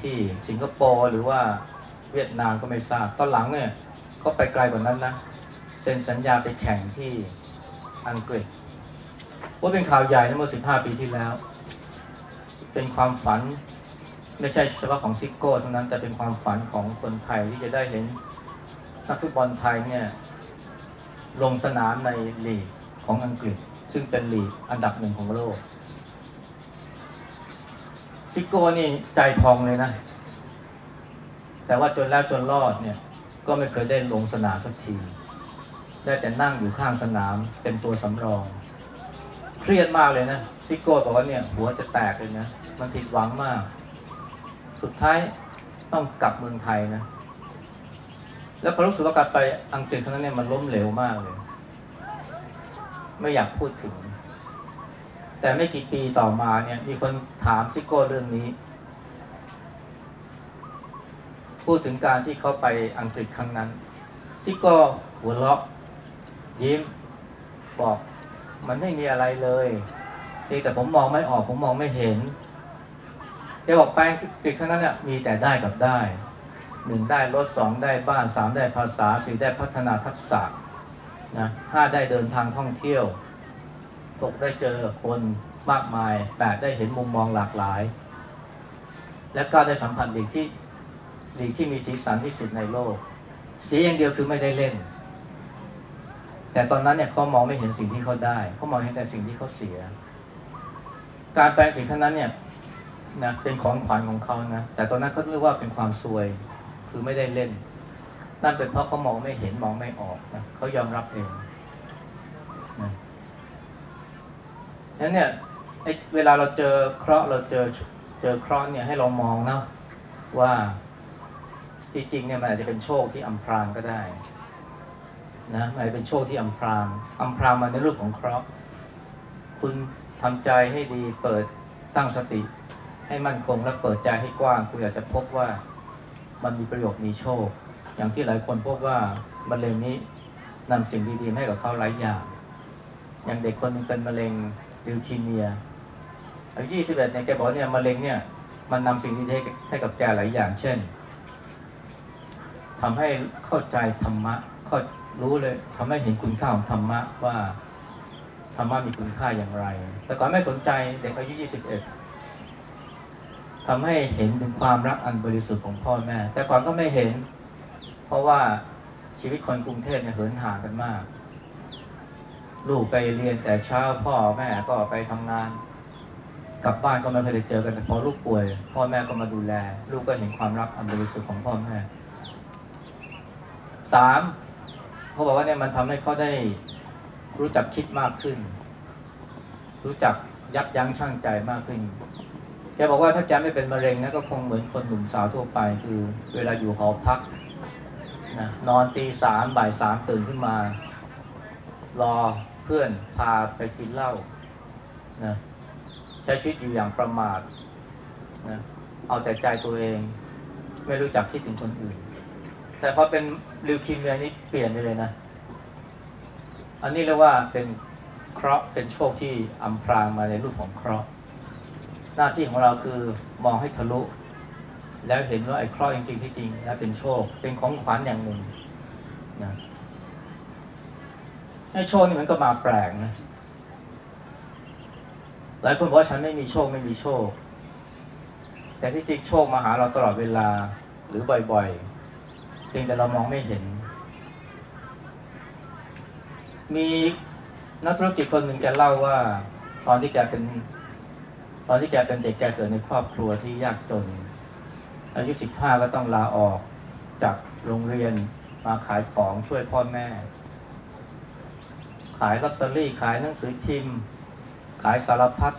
ที่สิงคโปร์หรือว่าเวียดนามก็ไม่ทราบ ตอนหลังเนี่ยเขาไปไกลกว่านั้นนะเซ็นสัญญาไปแข่งที่อังกฤษว่าเป็นข่าวใหญ่นะเมื่อ 15 ปีที่แล้ว เป็นความฝัน ไม่ใช่เฉพาะของซิโก้เท่านั้นแต่เป็นความฝันของคนไทยที่จะได้เห็นนักฟุตบอลไทยเนี่ยลงสนามในลีกของอังกฤษ ซึ่งเป็นลีกอันดับหนึ่งของโลก ซิโก้นี่ใจพองเลยนะ แต่ว่าจนแล้วจนรอดเนี่ย ก็ไม่เคยได้ลงสนามสักที ได้แต่นั่งอยู่ข้างสนามเป็นตัวสำรอง เครียดมากเลยนะ ซิโก้บอกว่าเนี่ย หัวจะแตกเลยนะ มันผิดหวังมาก สุดท้ายต้องกลับเมืองไทยนะ แล้วพอรู้สึกว่ากลับไปอังกฤษครั้งนั้นเนี่ยมันล้มเหลวมากเลย ไม่อยากพูดถึง แต่ไม่กี่ปีต่อมาเนี่ย มีคนถามซิโก้เรื่องนี้ พูดถึงการที่เขาไปอังกฤษครั้งนั้นซิโก้หัวเราะยิ้มบอกมันไม่มีอะไรเลยแต่ผมมองไม่ออกผมมองไม่เห็น แกบอกไปอังกฤษครั้งนั้นเนี่ยมีแต่ได้กับได้หนึ่งได้รถสองได้บ้านสามได้ภาษาสี่ได้พัฒนาทักษะนะห้าได้เดินทางท่องเที่ยวหกได้เจอคนมากมายแปดได้เห็นมุมมองหลากหลาย และเก้าได้สัมผัสลีกที่ลีกที่มีสีสันที่สุดในโลก สีอย่างเดียวคือไม่ได้เล่น แต่ตอนนั้นเนี่ยเขามองไม่เห็นสิ่งที่เขาได้เขามองเห็นแต่สิ่งที่เขาเสีย การแปลงผิดครั้งนั้นเนี่ย นะเป็นของขวัญของเขานะแต่ตอนนั้นเขาเรียกว่าเป็นความซวย คือไม่ได้เล่น นั่นเป็นเพราะเขามองไม่เห็นมองไม่ออกนะเขายอมรับเองนะนั้นเนี่ยไอ้เวลาเราเจอเคราะห์เราเจอเจอเคราะห์เนี่ยให้เรามองนะว่าที่จริงเนี่ยมันอาจจะเป็นโชคที่อำพรางก็ได้นะมันเป็นโชคที่อำพรางอำพรางมาในรูปของเคราะห์คุณทำใจให้ดีเปิดตั้งสติ ให้มั่นคงและเปิดใจให้กว้าง คุณอยากจะพบว่ามันมีประโยชน์มีโชค อย่างที่หลายคนพบว่ามะเร็งนี้นำสิ่งดีๆให้กับเขาหลายอย่าง อย่างเด็กคนนึงเป็นมะเร็งลิวคีเมียอายุ21เนี่ยแกบอกเนี่ยมะเร็งเนี่ยมันนำสิ่งดีๆให้ให้กับแกหลายอย่าง เช่นทำให้เข้าใจธรรมะเข้ารู้เลยทำให้เห็นคุณค่าของธรรมะว่าธรรมะมีคุณค่าอย่างไร แต่ก่อนไม่สนใจเด็กอายุ 21 ทำให้เห็นถึงความรักอันบริสุทธิ์ของพ่อแม่ แต่ก่อนก็ไม่เห็น เพราะว่าชีวิตคนกรุงเทพเนี่ยเหินห่างกันมาก ลูกไปเรียนแต่เช้าพ่อแม่ก็ไปทำงาน กลับบ้านก็ไม่เคยได้เจอกันแต่พอลูกป่วย พ่อแม่ก็มาดูแล ลูกก็เห็นความรักอันบริสุทธิ์ของพ่อแม่สามเขาบอกว่าเนี่ยมันทำให้เขาได้รู้จักคิดมากขึ้น รู้จักยับยั้งชั่งใจมากขึ้น แกบอกว่าถ้าแกไม่เป็นมะเร็งนะก็คงเหมือนคนหนุ่มสาวทั่วไป คือเวลาอยู่หอพักนะนอนตีสามบ่ายสามตื่นขึ้นมา รอเพื่อนพาไปกินเหล้านะใช้ชีวิตอยู่อย่างประมาทนะเอาแต่ใจตัวเอง ไม่รู้จักคิดถึงคนอื่น แต่พอเป็นลิวคีเมียนี่เปลี่ยนไปเลยนะ อันนี้เรียกว่าเป็นเคราะห์เป็นโชคที่อำพรางมาในรูปของเคราะห์ หน้าที่ของเราคือมองให้ทะลุ แล้วเห็นว่าไอ้เคราะห์จริงๆที่จริง แล้วเป็นโชค เป็นของขวัญอย่างหนึ่งนะไอ้โชคนี่มันก็มาแปลกนะหลายคนบอกว่าฉันไม่มีโชคไม่มีโชค แต่ที่จริงโชคมาหาเราตลอดเวลาหรือบ่อยๆเพียงแต่เรามองไม่เห็น มีนักธุรกิจคนหนึ่งแกเล่าว่า ตอนที่แกเป็น ตอนที่แกเป็นเด็กแกเกิดในครอบครัวที่ยากจน อายุสิบห้าก็ต้องลาออกจากโรงเรียนมาขายของช่วยพ่อแม่ ขายลอตเตอรี่ขายหนังสือพิมพ์ ขายสารพัด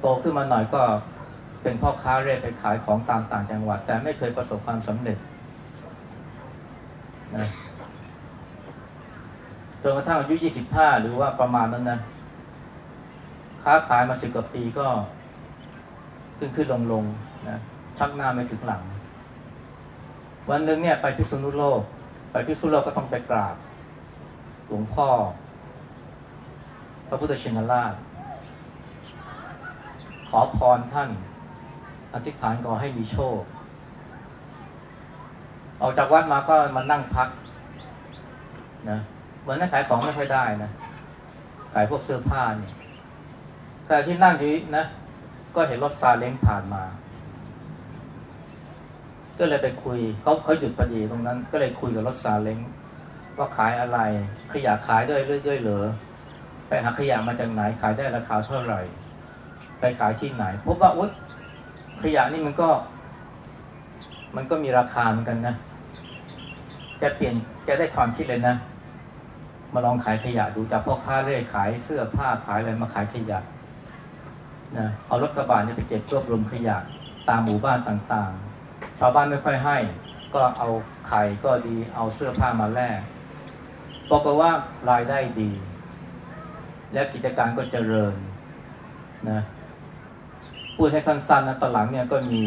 โตขึ้นมาหน่อยก็เป็นพ่อค้าเร่ไปขายของตามต่างจังหวัด แต่ไม่เคยประสบความสำเร็จนะจนกระทั่งอายุ 25 หรือว่าประมาณนั้นนะค้าขายมาสิบกว่าปีก็ ขึ้นขึ้นลงลงนะชักหน้าไม่ถึงหลัง วันหนึ่งเนี่ยไปพิษณุโลก ไปพิษณุโลกก็ต้องไปกราบ หลวงพ่อ พระพุทธชินราช ขอพรท่าน อธิษฐานขอให้มีโชค ออกจากวัดมาก็มานั่งพักนะวันนั้นขายของไม่ค่อยได้นะ ขายพวกเสื้อผ้าเนี่ยขณะที่นั่งอยู่นะ ก็เห็นรถซาเล้งผ่านมา ก็เลยไปคุยเขาเขาหยุดพอดีตรงนั้น ก็เลยคุยกับรถซาเล้งว่าขายอะไร ขยะขายด้วยด้วยด้วยเหรอไปหาขยะมาจากไหนขายได้ราคาเท่าไหร่ ไปขายที่ไหนพบว่าอุ๊ยขยะนี่มันก็ มันก็มีราคาเหมือนกันนะแกเปลี่ยนแกได้ความคิดเลยนะ มาลองขายขยะดูจากพ่อค้าเร่ขายเสื้อผ้าขายอะไรมาขายขยะ นะเอารถกระบะเนี่ยไปเก็บรวบรวมขยะตามหมู่บ้านต่างๆ ชาวบ้านไม่ค่อยให้ ก็เอาไข่ก็ดีเอาเสื้อผ้ามาแลกบอกว่ารายได้ดี และกิจการก็เจริญนะพูดให้สั้นๆนะตอนหลังเนี่ยก็มี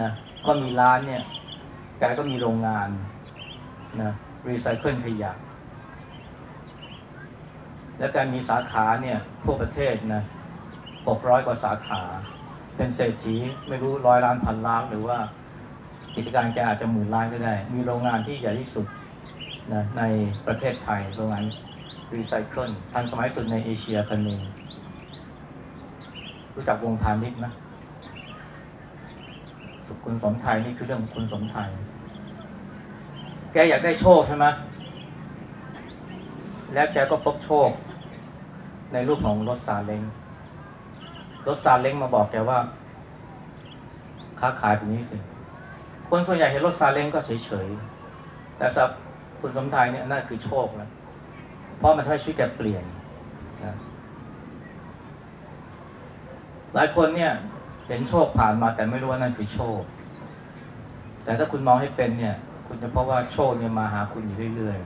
นะก็มีร้านเนี่ยแกก็มีโรงงานนะรีไซเคิลขยะและการมีสาขาเนี่ยทั่วประเทศนะ หกร้อยกว่าสาขา เป็นเศรษฐีไม่รู้ร้อยล้านพันล้านหรือว่ากิจการแกอาจจะหมื่นล้านก็ได้ มีโรงงานที่ใหญ่ที่สุดนะในประเทศไทยโรงงานรีไซเคิลทันสมัยสุดในเอเชียคนหนึ่งรู้จักวงพาณิชย์ไหมสุขคุณสมไทยนี่คือเรื่องของคุณสมไทย แกอยากได้โชคใช่ไหมและแกก็พบโชค ในรูปของรถซาเล้ง รถซาเล้งมาบอกแกว่า ค้าขายแบบนี้สิ คนส่วนใหญ่เห็นรถซาเล้งก็เฉยๆ แต่สำหรับคุณสมทายเนี่ยนั่นคือโชคแล้วเพราะมันทำให้ชีวิตแกเปลี่ยนนะหลายคนเนี่ย เห็นโชคผ่านมาแต่ไม่รู้ว่านั่นคือโชค แต่ถ้าคุณมองให้เป็นเนี่ย คุณจะพบว่าโชคเนี่ยมาหาคุณอยู่เรื่อย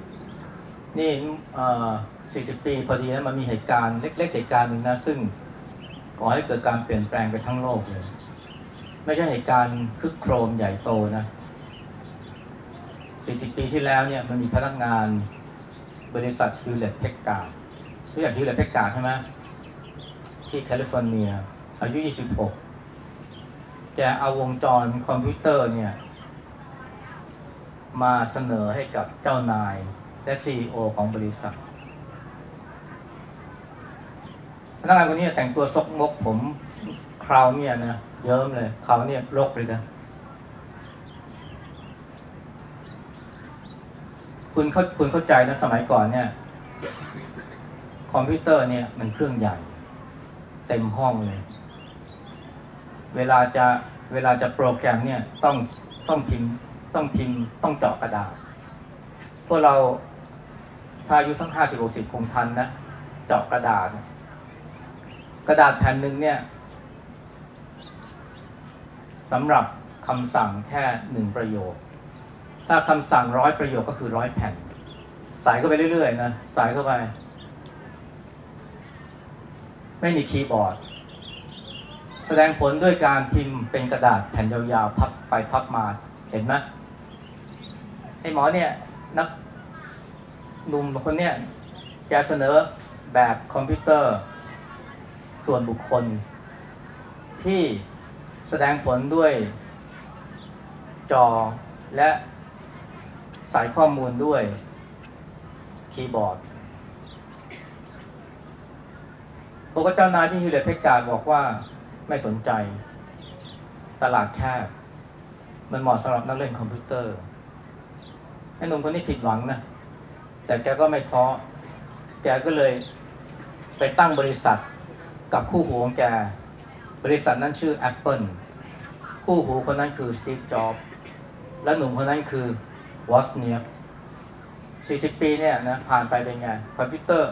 ๆ นี่เอ่อ 40 ปีพอดีนะมันมีเหตุการณ์เล็ก ๆ เหตุการณ์หนึ่งนะซึ่งก่อให้เกิดการเปลี่ยนแปลงไปทั้งโลกเลย ไม่ใช่เหตุการณ์คึกโครมใหญ่โตนะ 40 ปีที่แล้วเนี่ยมันมีพนักงานบริษัท Hewlett-Packard รู้จัก Hewlett-Packard ใช่ไหมที่แคลิฟอร์เนีย อายุ 26 แกเอาวงจรคอมพิวเตอร์เนี่ย มาเสนอให้กับเจ้านายและ CEO ของบริษัท พนักงานคนนี้แต่งตัวซกมกผมคราวเนี่ยนะเยิ้มเลยคราวเนี่ยรกเลยนะคุณเข้าคุณเข้าใจนะสมัยก่อนเนี่ย คอมพิวเตอร์เนี่ยมันเครื่องใหญ่ เต็มห้องเลย เวลาจะเวลาจะโปรแกรมเนี่ยต้องต้องพิมพ์ต้องพิมพ์ต้องเจาะกระดาษพวกเราถ้าอายุสักห้าสิบหกสิบคงทันนะ เจาะกระดาษ กระดาษแผ่นหนึ่งเนี่ยสำหรับคำสั่งแค่หนึ่งประโยค ถ้าคำสั่งร้อยประโยคก็คือร้อยแผ่น สายเข้าไปเรื่อยๆนะสายเข้าไป ไม่มีคีย์บอร์ด แสดงผลด้วยการพิมพ์เป็นกระดาษแผ่นยาวๆพับไปพับมาเห็นไหมไอ้หมอเนี่ยนักหนุ่มคนเนี้ยแกเสนอแบบคอมพิวเตอร์ ส่วนบุคคล ที่แสดงผลด้วยจอและสายข้อมูลด้วยคีย์บอร์ดปกเจ้านายที่ฮิเลตเพกการบอกว่าไม่สนใจ ตลาดแคบ มันเหมาะสำหรับนักเล่นคอมพิวเตอร์ไอ้หนุ่มคนนี้ผิดหวังนะ แต่แกก็ไม่ท้อแกก็เลยไปตั้งบริษัท กับคู่หูของแก บริษัทนั้นชื่อ Apple คู่หูคนนั้นคือสตีฟจ็อบส์และหนุ่มคนนั้นคือวอซเนียก 40 ปีเนี่ยนะผ่านไปเป็นไงคอมพิวเตอร์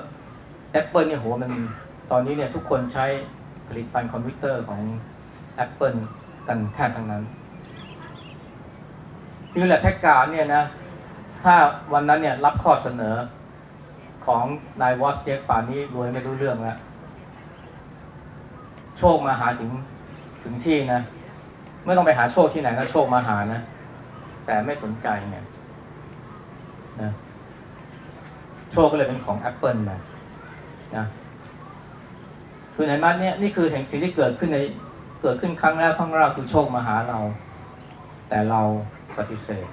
Apple เนี่ยโหมันตอนนี้เนี่ยทุกคนใช้ผลิตภัณฑ์คอมพิวเตอร์ของ Apple กันแทบทั้งนั้นคือแหละแพ็กการเนี่ยนะ ถ้าวันนั้นเนี่ยรับข้อเสนอของนายวอสเจกป่านนี้รวยไม่รู้เรื่องแล้ว โชคมาหาถึงถึงที่นะไม่ต้องไปหาโชคที่ไหนนะโชคมาหานะ แต่ไม่สนใจเนี่ยนะโชคก็เลยเป็นของ Apple ไปนะคือไหนมาเนี่ยนี่คือแห่งสิ่งที่เกิดขึ้นในเกิดขึ้นครั้งแรกครั้งแรกคือโชคมาหาเรา แต่เราปฏิเสธ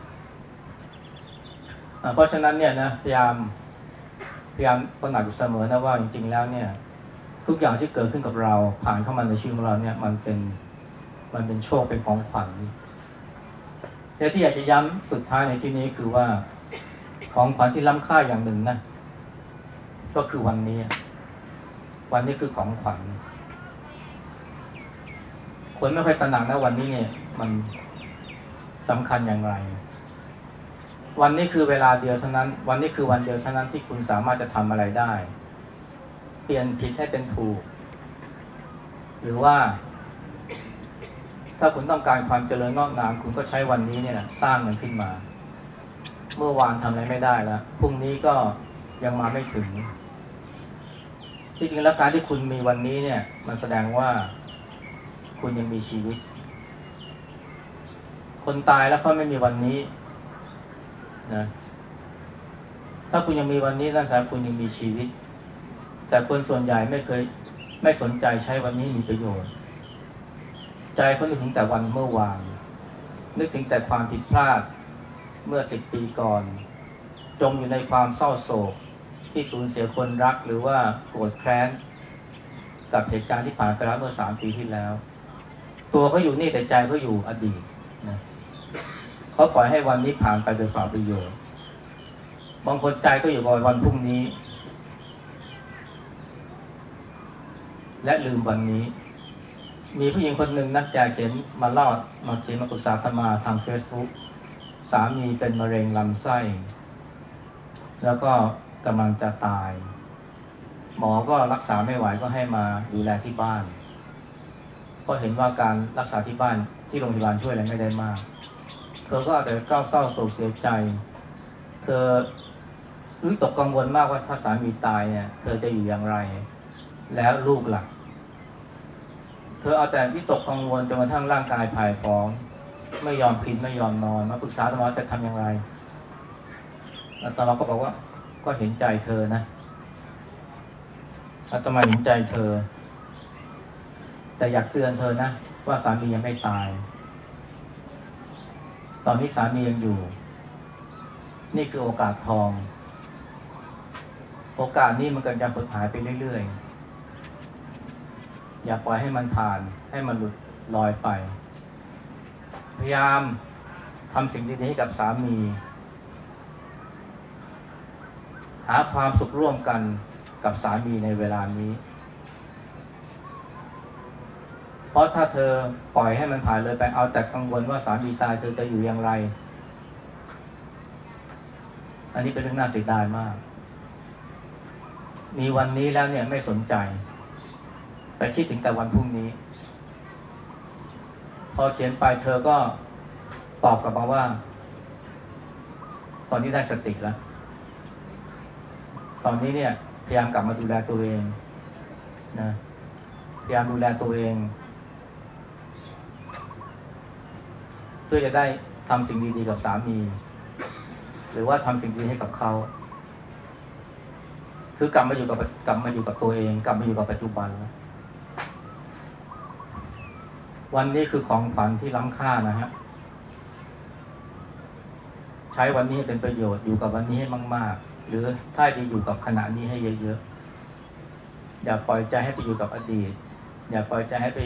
เพราะฉะนั้นเนี่ยนะพยายามพยายามตระหนักอยู่เสมอนะว่าจริงๆแล้วเนี่ย ทุกอย่างที่เกิดขึ้นกับเรา ผ่านเข้ามาในชีวิตของเราเนี่ยมันเป็นมันเป็นโชคเป็นของขวัญแต่ที่อยากจะย้ำสุดท้ายในที่นี้คือว่าของขวัญที่ล้ำค่าอย่างหนึ่งนะก็คือวันนี้ วันนี้คือของขวัญคนไม่ค่อยตระหนักนะวันนี้เนี่ย มันสำคัญอย่างไร วันนี้คือเวลาเดียวเท่านั้น วันนี้คือวันเดียวเท่านั้นที่คุณสามารถจะทำอะไรได้ เปลี่ยนผิดให้เป็นถูก หรือว่า ถ้าคุณต้องการความเจริญงอกงาม คุณก็ใช้วันนี้เนี่ยสร้างมันขึ้นมา เมื่อวานทำอะไรไม่ได้แล้วพรุ่งนี้ก็ยังมาไม่ถึง ที่จริงแล้วการที่คุณมีวันนี้เนี่ย มันแสดงว่า คุณยังมีชีวิต คนตายแล้วเขาไม่มีวันนี้นะถ้าคุณยังมีวันนี้นั่นแสดงคุณยังมีชีวิต แต่คนส่วนใหญ่ไม่เคยไม่สนใจใช้วันนี้มีประโยชน์ ใจเขานึกถึงแต่วันเมื่อวาน นึกถึงแต่ความผิดพลาดเมื่อสิบปีก่อน จมอยู่ในความเศร้าโศกที่สูญเสียคนรักหรือว่าโกรธแค้น กับเหตุการณ์ที่ผ่านไปแล้วเมื่อสามปีที่แล้ว ตัวเขาอยู่นี่แต่ใจเขาอยู่อดีตนะเขาปล่อยให้วันนี้ผ่านไปโดยเปล่าประโยชน์บางคนใจก็อยู่กับวันพรุ่งนี้ และลืมวันนี้ มีผู้หญิงคนหนึ่งนักแกเขียนมาเล่ามาเขียนมาปรึกษาธรรมาทาง Facebook สามีเป็นมะเร็งลำไส้ แล้วก็กำลังจะตาย หมอก็รักษาไม่ไหวก็ให้มาดูแลที่บ้าน ก็เห็นว่าการรักษาที่บ้านที่โรงพยาบาลช่วยอะไรไม่ได้มาก เธอก็อาแต่ก้าวเศร้าโศกเสียใจ เธอวิตกกังวลมากว่าถ้าสามีตายเนี่ย เธอจะอยู่อย่างไร แล้วลูกหลัก ธอเอาแต่วิตกกังวลจนกระทั่งร่างกายผายผอมไม่ยอมกินไม่ยอมนอน มาปรึกษาตมาจะทำอย่างไรอาตมาก็บอกว่า ก็เห็นใจเธอนะอาตมาเห็นใจเธอ แต่อยากเตือนเธอนะ ว่าสามียังไม่ตาย ตอนนี้สามียังอยู่ นี่คือโอกาสทอง โอกาสนี้มันก็จะเปิดหายไปเรื่อยๆ อย่าปล่อยให้มันผ่านให้มันหลุดลอยไป พยายามทำสิ่งดีๆให้กับสามี หาความสุขร่วมกันกับสามีในเวลานี้ เพราะถ้าเธอปล่อยให้มันผ่านเลยไปเอาแต่กังวลว่าสามีตายเธอจะอยู่อย่างไร อันนี้เป็นเรื่องน่าเสียดายมาก มีวันนี้แล้วเนี่ยไม่สนใจ ไปคิดถึงแต่วันพรุ่งนี้ พอเขียนไปเธอก็ตอบกลับมาว่า ตอนนี้ได้สติแล้ว ตอนนี้เนี่ย พยายามกลับมาดูแลตัวเองนะพยายามดูแลตัวเอง เพื่อจะได้ทำสิ่งดีๆกับสามี หรือว่าทำสิ่งดีให้กับเขาคือกลับมาอยู่กับกลับมาอยู่กับตัวเอง กลับมาอยู่กับปัจจุบัน วันนี้คือของขวัญที่ล้ำค่านะฮะ ใช้วันนี้เป็นประโยชน์อยู่กับวันนี้ให้มาก ๆ หรือถ้าดีอยู่กับขณะนี้ให้เยอะๆ อย่าปล่อยใจให้ไปอยู่กับอดีต อย่าปล่อยใจให้ไป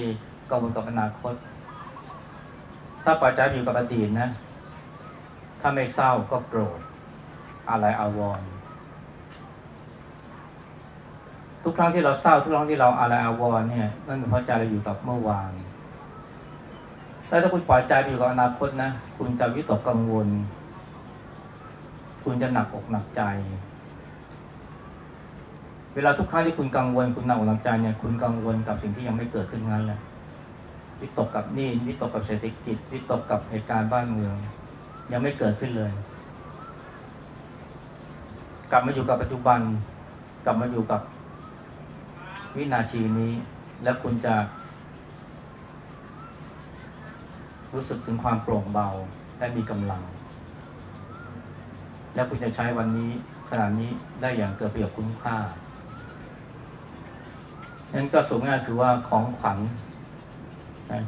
กังวลกับอนาคต ถ้าปล่อยใจอยู่กับอดีตนะ ถ้าไม่เศร้าก็โกรธ อะไรอาวรณ์ทุกครั้งที่เราเศร้าทุกครั้งที่เราอะไรอาวรณ์เนี่ยนั่นเป็นเพราะใจเราอยู่กับเมื่อวาน แล้วถ้าคุณปล่อยใจไปอยู่กับอนาคตนะ คุณจะวิตกกังวล คุณจะหนักอกหนักใจ เวลาทุกครั้งที่คุณกังวล คุณหนักอกหนักใจเนี่ย คุณกังวลกับสิ่งที่ยังไม่เกิดขึ้นนั้นแหละวิตกกับนี้วิตกกับเศรษฐกิจ วิตกกับเหตุการณ์บ้านเมือง ยังไม่เกิดขึ้นเลย กลับมาอยู่กับปัจจุบัน กลับมาอยู่กับวินาทีนี้ แล้วคุณจะ รู้สึกถึงความโปร่งเบาและมีกำลัง แล้วคุณจะใช้วันนี้ขนาดนี้ได้อย่างเกิดประโยชน์คุ้มค่านั่นก็สูงง่ายคือว่าของขวัญ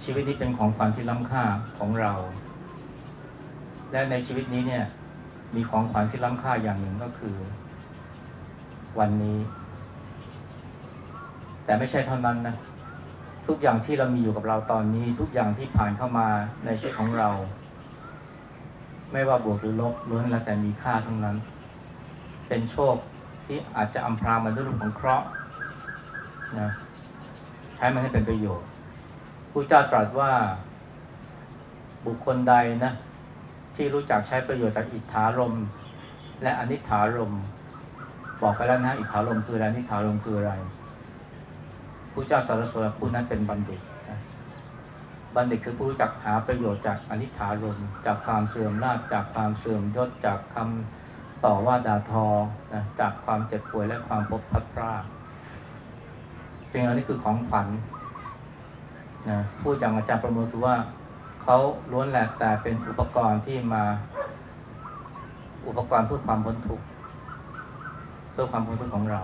ชีวิตนี้เป็นของขวัญที่ล้ำค่าของเรา และในชีวิตนี้เนี่ย มีของขวัญที่ล้ำค่าอย่างหนึ่งก็คือ วันนี้ แต่ไม่ใช่เท่านั้นนะ ทุกอย่างที่เรามีอยู่กับเราตอนนี้ ทุกอย่างที่ผ่านเข้ามาในชีวิตของเรา ไม่ว่าบวกหรือลบล้วนแล้วแต่มีค่าทั้งนั้น เป็นโชคที่อาจจะอำพรางมันด้วยรูปของเคราะห์นะใช้มันให้เป็นประโยชน์ผู้เจ้าตรัสว่าบุคคลใดนะ ที่รู้จักใช้ประโยชน์จากอิทธารม และอนิถารม บอกไปแล้วนะอิทธารมคืออะไรอนิถารมคืออะไร ผู้เจ้าสารสวผู้นั้นเป็นบัณฑิตบัณฑิตคือผู้รู้จักหาประโยชน์จากอนิถารมจากความเสื่อมลาภจากความเสื่อมยศจากคำต่อว่าด่าทอนะจากความเจ็บป่วยและความพบพัดพลาดสิ่งเหล่านี้คือของขวัญนะพูดจากอาจารย์ประมวลคือว่าเขาล้วนแหละแต่เป็นอุปกรณ์ที่มาอุปกรณ์เพื่อความพ้นทุกข์เพื่อความพ้นทุกข์ของเรา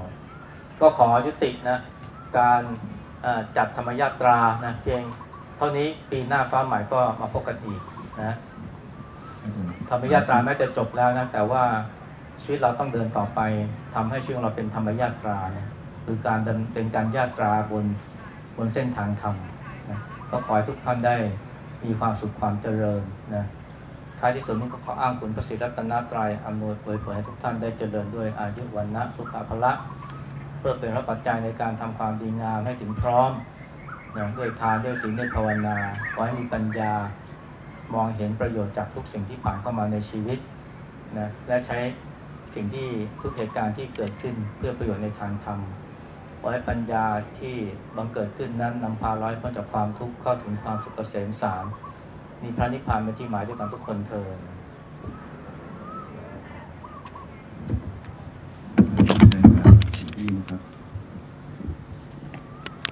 ก็ขอยุตินะ การจัดธรรมยาตรานะเพียงเท่านี้ปีหน้าฟ้าใหม่ก็มาพบกันอีกนะธรรมยาตราแม้จะจบแล้วนะแต่ว่าชีวิตเราต้องเดินต่อไปทำให้ชีวิตเราเป็นธรรมยาตรานะคือการเป็นการญาตราบนบนเส้นทางธรรมนะก็ขอให้ทุกท่านได้มีความสุขความเจริญนะท้ายที่สุดนี้ก็ขออ้างคุณพระศรีรัตนตรัยอำนวยเผยเผยให้ทุกท่านได้เจริญด้วยอายุวันนะสุขภละ เพื่อเป็นรับปัจจัยในการทำความดีงามให้ถึงพร้อมนะด้วยทานด้วยศีลด้วยภาวนาขอให้มีปัญญามองเห็นประโยชน์จากทุกสิ่งที่ผ่านเข้ามาในชีวิตนะและใช้สิ่งที่ทุกเหตุการณ์ที่เกิดขึ้นเพื่อประโยชน์ในทางธรรมขอให้ปัญญาที่บังเกิดขึ้นนั้นนำพาร้อยพ้นจากความทุกข์เข้าถึงความสุขเกษมสารมีพระนิพพานเป็นที่หมายด้วยกันทุกคนเทิน ใช่